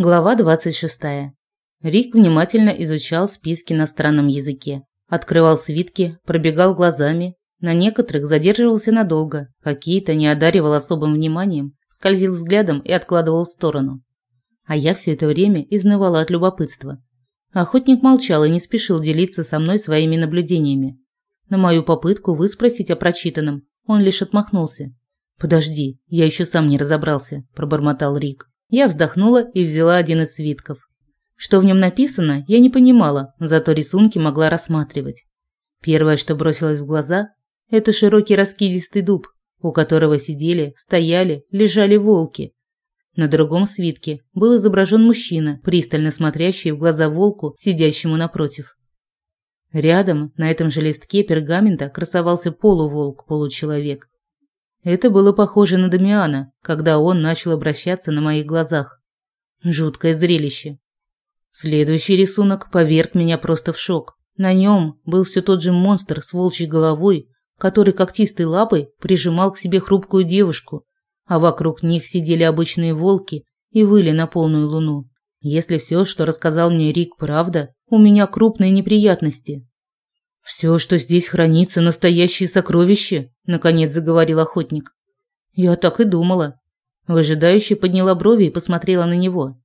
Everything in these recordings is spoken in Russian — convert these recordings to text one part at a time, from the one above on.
Глава 26. Рик внимательно изучал списки на странном языке. Открывал свитки, пробегал глазами. На некоторых задерживался надолго, какие-то не одаривал особым вниманием, скользил взглядом и откладывал в сторону. А я все это время изнывала от любопытства. Охотник молчал и не спешил делиться со мной своими наблюдениями. На мою попытку выспросить о прочитанном он лишь отмахнулся. «Подожди, я еще сам не разобрался», – пробормотал Рик. Я вздохнула и взяла один из свитков. Что в нем написано, я не понимала, зато рисунки могла рассматривать. Первое, что бросилось в глаза, это широкий раскидистый дуб, у которого сидели, стояли, лежали волки. На другом свитке был изображен мужчина, пристально смотрящий в глаза волку, сидящему напротив. Рядом, на этом же листке пергамента, красовался полуволк-получеловек. Это было похоже на Дамиана, когда он начал обращаться на моих глазах. Жуткое зрелище. Следующий рисунок поверг меня просто в шок. На нем был все тот же монстр с волчьей головой, который когтистой лапой прижимал к себе хрупкую девушку, а вокруг них сидели обычные волки и выли на полную луну. Если все, что рассказал мне Рик, правда, у меня крупные неприятности. Все, что здесь хранится, настоящие сокровища, наконец заговорил охотник. Я так и думала. Выжидающе подняла брови и посмотрела на него.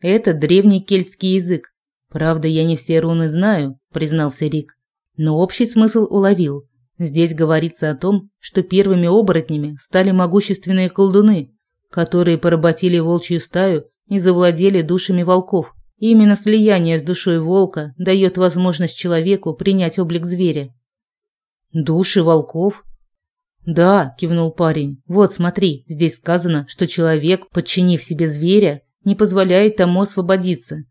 Это древний кельтский язык. Правда, я не все руны знаю, признался Рик, но общий смысл уловил. Здесь говорится о том, что первыми оборотнями стали могущественные колдуны, которые поработили волчью стаю и завладели душами волков. Именно слияние с душой волка дает возможность человеку принять облик зверя. Души волков? Да, кивнул парень. Вот, смотри, здесь сказано, что человек, подчинив себе зверя, не позволяет тому освободиться.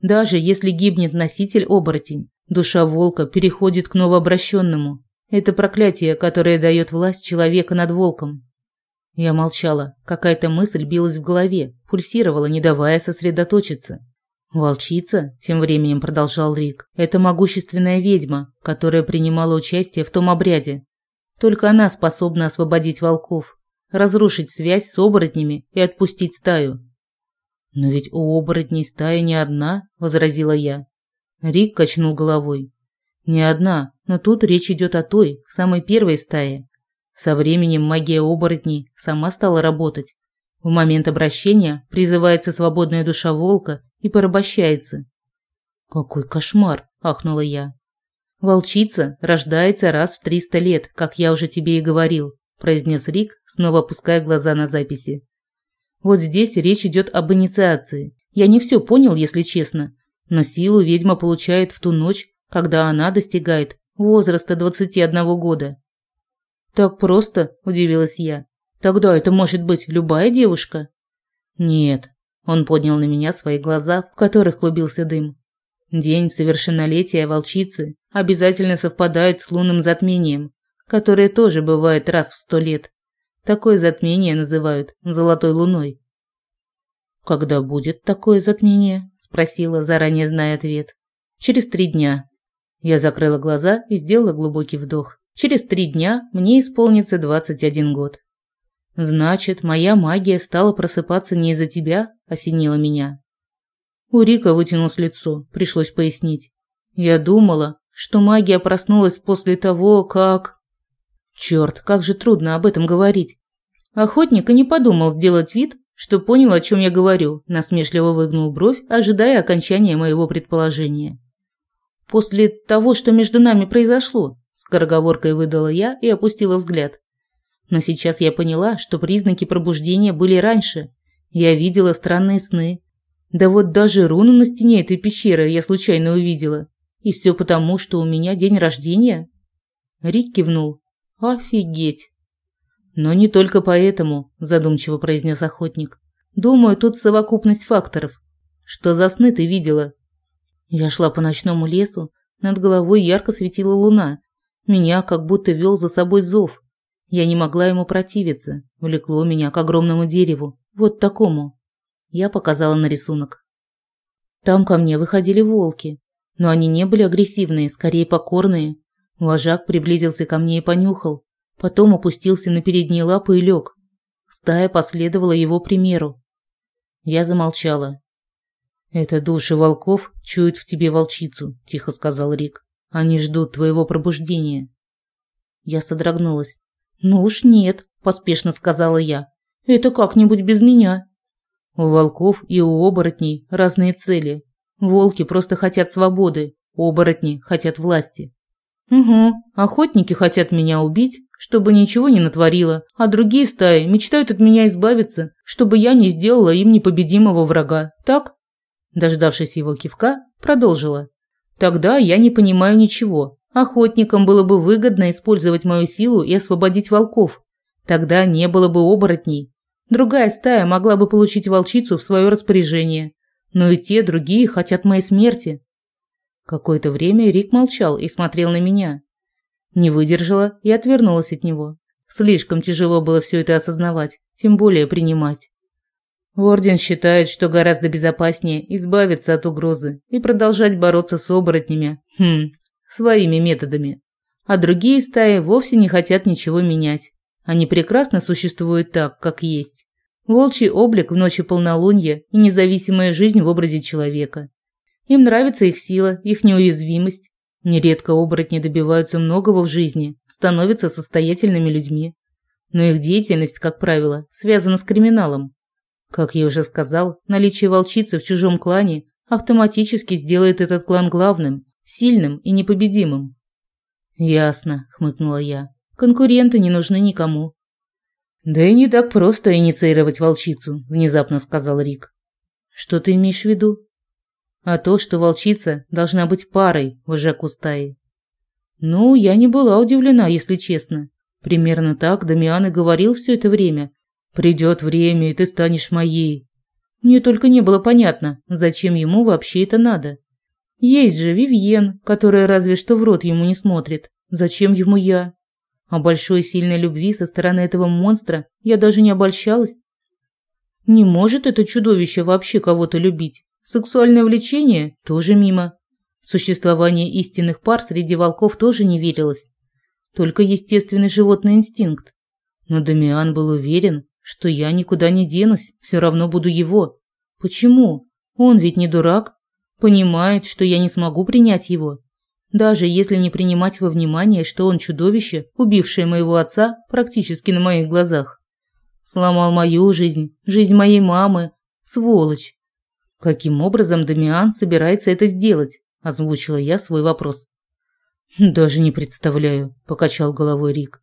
Даже если гибнет носитель-оборотень, душа волка переходит к новообращенному. Это проклятие, которое дает власть человека над волком. Я молчала. Какая-то мысль билась в голове, пульсировала, не давая сосредоточиться. Волчица, тем временем продолжал Рик, это могущественная ведьма, которая принимала участие в том обряде. Только она способна освободить волков, разрушить связь с оборотнями и отпустить стаю. Но ведь у оборотней стая не одна, возразила я. Рик качнул головой. Не одна, но тут речь идет о той, самой первой стае. Со временем магия оборотней сама стала работать. В момент обращения призывается свободная душа волка и порабощается. Какой кошмар, ахнула я. Волчица рождается раз в триста лет, как я уже тебе и говорил, произнес Рик, снова опуская глаза на записи. Вот здесь речь идет об инициации. Я не все понял, если честно, но силу ведьма получает в ту ночь, когда она достигает возраста 21 года. Так просто, удивилась я. Тогда это может быть любая девушка? Нет, он поднял на меня свои глаза, в которых клубился дым. День совершеннолетия волчицы обязательно совпадает с лунным затмением, которое тоже бывает раз в сто лет. Такое затмение называют золотой луной. Когда будет такое затмение? спросила, заранее зная ответ. Через три дня. Я закрыла глаза и сделала глубокий вдох. Через три дня мне исполнится 21 год. Значит, моя магия стала просыпаться не из-за тебя, осенила меня. У Рика вытянулось лицо, пришлось пояснить. Я думала, что магия проснулась после того, как... Черт, как же трудно об этом говорить. Охотник и не подумал сделать вид, что понял, о чем я говорю, насмешливо выгнул бровь, ожидая окончания моего предположения. После того, что между нами произошло, скороговоркой выдала я и опустила взгляд. Но сейчас я поняла, что признаки пробуждения были раньше. Я видела странные сны. Да вот даже руну на стене этой пещеры я случайно увидела. И все потому, что у меня день рождения. Рик кивнул. Офигеть. Но не только поэтому, задумчиво произнес охотник. Думаю, тут совокупность факторов. Что за сны ты видела? Я шла по ночному лесу, над головой ярко светила луна. Меня как будто вел за собой зов. Я не могла ему противиться. Влекло меня к огромному дереву. Вот такому. Я показала на рисунок. Там ко мне выходили волки. Но они не были агрессивные, скорее покорные. Вожак приблизился ко мне и понюхал. Потом опустился на передние лапы и лег. Стая последовала его примеру. Я замолчала. «Это души волков чуют в тебе волчицу», – тихо сказал Рик. «Они ждут твоего пробуждения». Я содрогнулась. «Ну уж нет», – поспешно сказала я. «Это как-нибудь без меня». У волков и у оборотней разные цели. Волки просто хотят свободы, оборотни хотят власти. Угу, охотники хотят меня убить, чтобы ничего не натворила, а другие стаи мечтают от меня избавиться, чтобы я не сделала им непобедимого врага. Так? Дождавшись его кивка, продолжила. Тогда я не понимаю ничего. Охотникам было бы выгодно использовать мою силу и освободить волков. Тогда не было бы оборотней. Другая стая могла бы получить волчицу в свое распоряжение. Но и те, другие хотят моей смерти. Какое-то время Рик молчал и смотрел на меня. Не выдержала и отвернулась от него. Слишком тяжело было все это осознавать, тем более принимать. Орден считает, что гораздо безопаснее избавиться от угрозы и продолжать бороться с оборотнями, хм, своими методами. А другие стаи вовсе не хотят ничего менять. Они прекрасно существуют так, как есть. Волчий облик в ночи полнолуния и независимая жизнь в образе человека. Им нравится их сила, их неуязвимость. Нередко оборотни добиваются многого в жизни, становятся состоятельными людьми. Но их деятельность, как правило, связана с криминалом. Как я уже сказал, наличие волчицы в чужом клане автоматически сделает этот клан главным, сильным и непобедимым. «Ясно», – хмыкнула я. «Конкуренты не нужны никому». «Да и не так просто инициировать волчицу», – внезапно сказал Рик. «Что ты имеешь в виду?» а то, что волчица должна быть парой вожаку стаи. Ну, я не была удивлена, если честно. Примерно так Дамиан и говорил все это время. «Придет время, и ты станешь моей». Мне только не было понятно, зачем ему вообще это надо. Есть же Вивьен, которая разве что в рот ему не смотрит. Зачем ему я? О большой сильной любви со стороны этого монстра я даже не обольщалась. Не может это чудовище вообще кого-то любить. Сексуальное влечение тоже мимо. Существование истинных пар среди волков тоже не верилось. Только естественный животный инстинкт. Но Дамиан был уверен, что я никуда не денусь, все равно буду его. Почему? Он ведь не дурак. Понимает, что я не смогу принять его. Даже если не принимать во внимание, что он чудовище, убившее моего отца практически на моих глазах. Сломал мою жизнь, жизнь моей мамы. Сволочь. Каким образом Дамиан собирается это сделать? озвучила я свой вопрос. Даже не представляю, покачал головой Рик.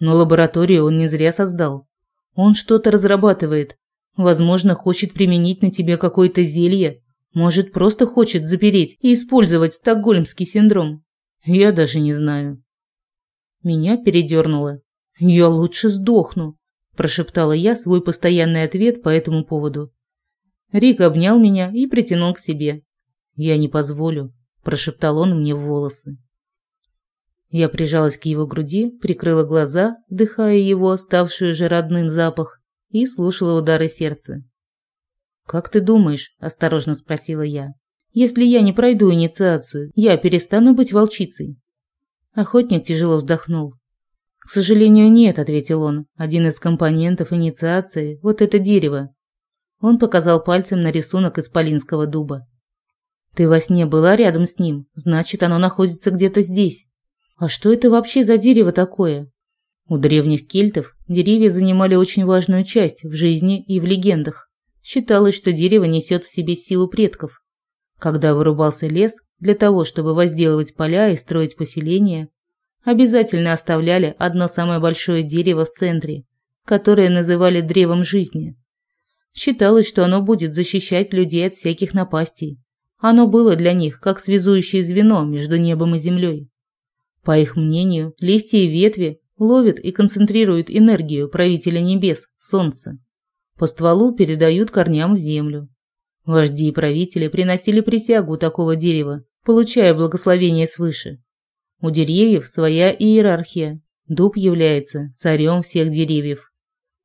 Но лабораторию он не зря создал. Он что-то разрабатывает. Возможно, хочет применить на тебе какое-то зелье, может, просто хочет запереть и использовать стокгольмский синдром. Я даже не знаю. Меня передернуло. Я лучше сдохну, прошептала я свой постоянный ответ по этому поводу. Рик обнял меня и притянул к себе. «Я не позволю», – прошептал он мне в волосы. Я прижалась к его груди, прикрыла глаза, вдыхая его, ставшую же родным запах, и слушала удары сердца. «Как ты думаешь?» – осторожно спросила я. «Если я не пройду инициацию, я перестану быть волчицей?» Охотник тяжело вздохнул. «К сожалению, нет», – ответил он. «Один из компонентов инициации – вот это дерево. Он показал пальцем на рисунок исполинского дуба. Ты во сне была рядом с ним, значит, оно находится где-то здесь. А что это вообще за дерево такое? У древних кельтов деревья занимали очень важную часть в жизни и в легендах. Считалось, что дерево несет в себе силу предков. Когда вырубался лес для того, чтобы возделывать поля и строить поселения, обязательно оставляли одно самое большое дерево в центре, которое называли древом жизни. Считалось, что оно будет защищать людей от всяких напастей. Оно было для них как связующее звено между небом и землей. По их мнению, листья и ветви ловят и концентрируют энергию правителя небес, солнца. По стволу передают корням в землю. Вожди и правители приносили присягу такого дерева, получая благословение свыше. У деревьев своя иерархия. Дуб является царем всех деревьев.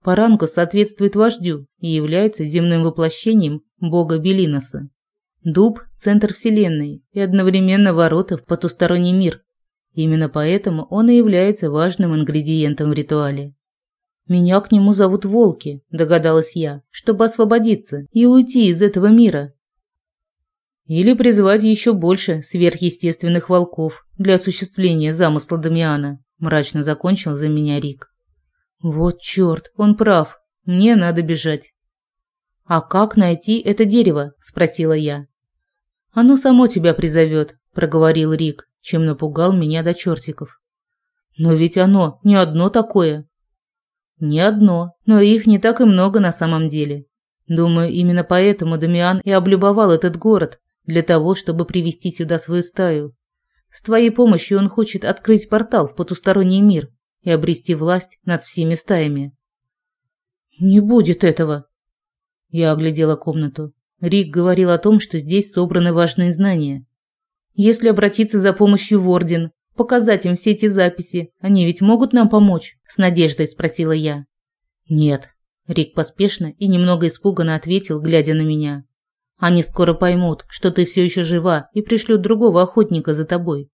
Паранка соответствует вождю и является земным воплощением бога Белиноса. Дуб – центр Вселенной и одновременно ворота в потусторонний мир. Именно поэтому он и является важным ингредиентом в ритуале. «Меня к нему зовут Волки», – догадалась я, – «чтобы освободиться и уйти из этого мира». Или призвать еще больше сверхъестественных волков для осуществления замысла Дамиана, мрачно закончил за меня Рик. Вот чёрт, он прав. Мне надо бежать. А как найти это дерево? спросила я. Оно само тебя призовет, проговорил Рик, чем напугал меня до чертиков. Но ведь оно не одно такое. Не одно, но их не так и много на самом деле. Думаю, именно поэтому Дамиан и облюбовал этот город, для того, чтобы привести сюда свою стаю. С твоей помощью он хочет открыть портал в потусторонний мир и обрести власть над всеми стаями. Не будет этого. Я оглядела комнату. Рик говорил о том, что здесь собраны важные знания. Если обратиться за помощью в орден, показать им все эти записи, они ведь могут нам помочь? с надеждой спросила я. Нет, Рик поспешно и немного испуганно ответил, глядя на меня. Они скоро поймут, что ты все еще жива и пришлют другого охотника за тобой.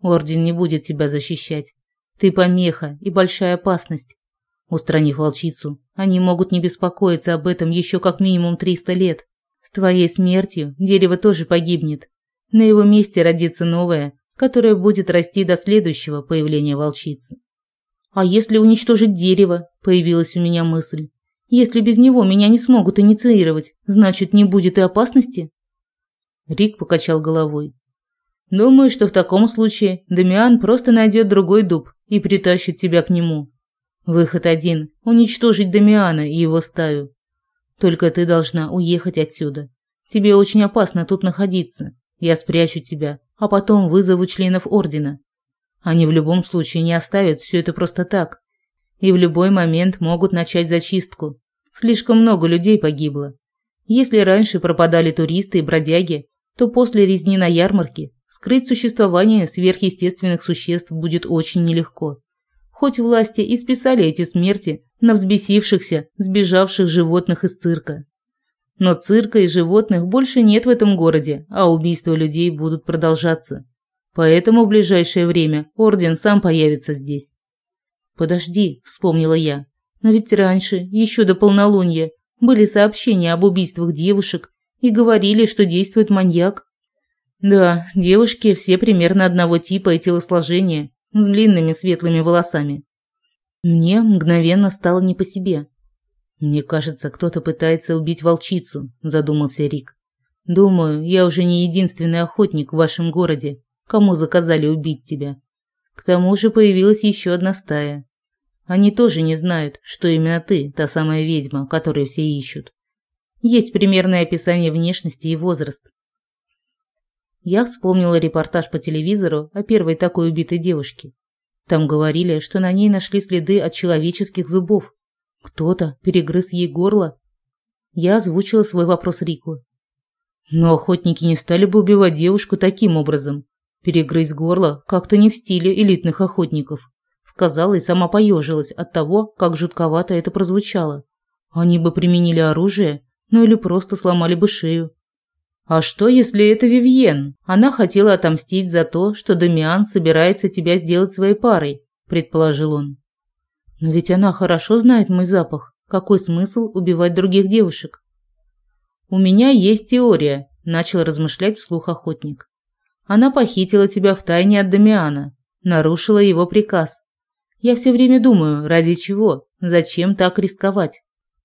Орден не будет тебя защищать. Ты помеха и большая опасность. Устранив волчицу, они могут не беспокоиться об этом еще как минимум 300 лет. С твоей смертью дерево тоже погибнет. На его месте родится новое, которое будет расти до следующего появления волчицы. А если уничтожить дерево, появилась у меня мысль. Если без него меня не смогут инициировать, значит, не будет и опасности? Рик покачал головой. Думаю, что в таком случае Дамиан просто найдет другой дуб и притащит тебя к нему. Выход один уничтожить Дамиана и его стаю. Только ты должна уехать отсюда. Тебе очень опасно тут находиться. Я спрячу тебя, а потом вызову членов ордена. Они в любом случае не оставят все это просто так и в любой момент могут начать зачистку. Слишком много людей погибло. Если раньше пропадали туристы и бродяги, то после резни на ярмарке скрыть существование сверхъестественных существ будет очень нелегко. Хоть власти и списали эти смерти на взбесившихся, сбежавших животных из цирка. Но цирка и животных больше нет в этом городе, а убийства людей будут продолжаться. Поэтому в ближайшее время орден сам появится здесь. Подожди, вспомнила я. Но ведь раньше, еще до полнолуния, были сообщения об убийствах девушек и говорили, что действует маньяк. Да, девушки все примерно одного типа и телосложения, с длинными светлыми волосами. Мне мгновенно стало не по себе. Мне кажется, кто-то пытается убить волчицу, задумался Рик. Думаю, я уже не единственный охотник в вашем городе, кому заказали убить тебя. К тому же появилась еще одна стая. Они тоже не знают, что именно ты та самая ведьма, которую все ищут. Есть примерное описание внешности и возраст. Я вспомнила репортаж по телевизору о первой такой убитой девушке. Там говорили, что на ней нашли следы от человеческих зубов. Кто-то перегрыз ей горло. Я озвучила свой вопрос Рику. Но охотники не стали бы убивать девушку таким образом. Перегрызть горло как-то не в стиле элитных охотников, сказала и сама поежилась от того, как жутковато это прозвучало. Они бы применили оружие, ну или просто сломали бы шею. А что, если это Вивьен? Она хотела отомстить за то, что Дамиан собирается тебя сделать своей парой, предположил он. Но ведь она хорошо знает мой запах. Какой смысл убивать других девушек? У меня есть теория, начал размышлять вслух охотник. Она похитила тебя в тайне от Дамиана, нарушила его приказ. Я все время думаю, ради чего, зачем так рисковать?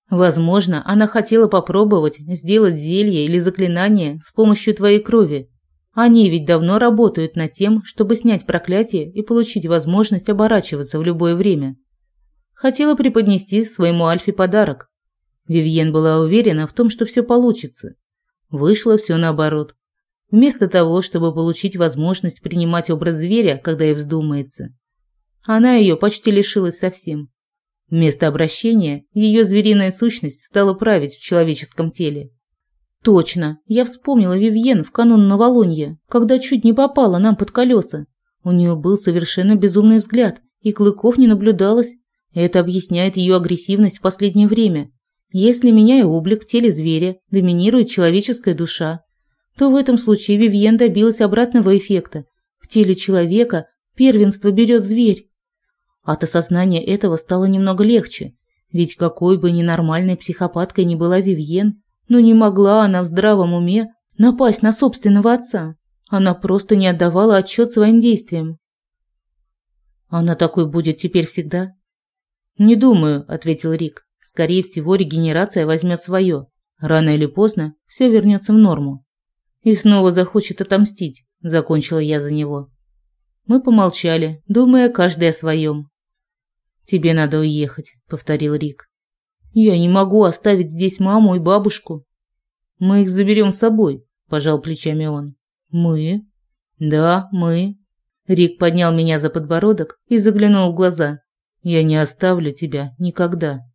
Возможно, она хотела попробовать сделать зелье или заклинание с помощью твоей крови. Они ведь давно работают над тем, чтобы снять проклятие и получить возможность оборачиваться в любое время. Хотела преподнести своему Альфе подарок. Вивьен была уверена в том, что все получится. Вышло все наоборот. Вместо того, чтобы получить возможность принимать образ зверя, когда ей вздумается, она ее почти лишилась совсем. Вместо обращения ее звериная сущность стала править в человеческом теле. Точно, я вспомнила Вивьен в канун новолуния, когда чуть не попала нам под колеса. У нее был совершенно безумный взгляд, и клыков не наблюдалось. Это объясняет ее агрессивность в последнее время. Если, меняя облик в теле зверя, доминирует человеческая душа, то в этом случае Вивьен добилась обратного эффекта. В теле человека первенство берет зверь. От осознания этого стало немного легче, ведь какой бы ненормальной психопаткой ни была Вивьен, но не могла она в здравом уме напасть на собственного отца. Она просто не отдавала отчет своим действиям. Она такой будет теперь всегда? Не думаю, ответил Рик. Скорее всего, регенерация возьмет свое. Рано или поздно все вернется в норму. И снова захочет отомстить, закончила я за него. Мы помолчали, думая каждый о своем. Тебе надо уехать, повторил Рик. Я не могу оставить здесь маму и бабушку. Мы их заберем с собой, пожал плечами он. Мы? Да, мы. Рик поднял меня за подбородок и заглянул в глаза. Я не оставлю тебя никогда.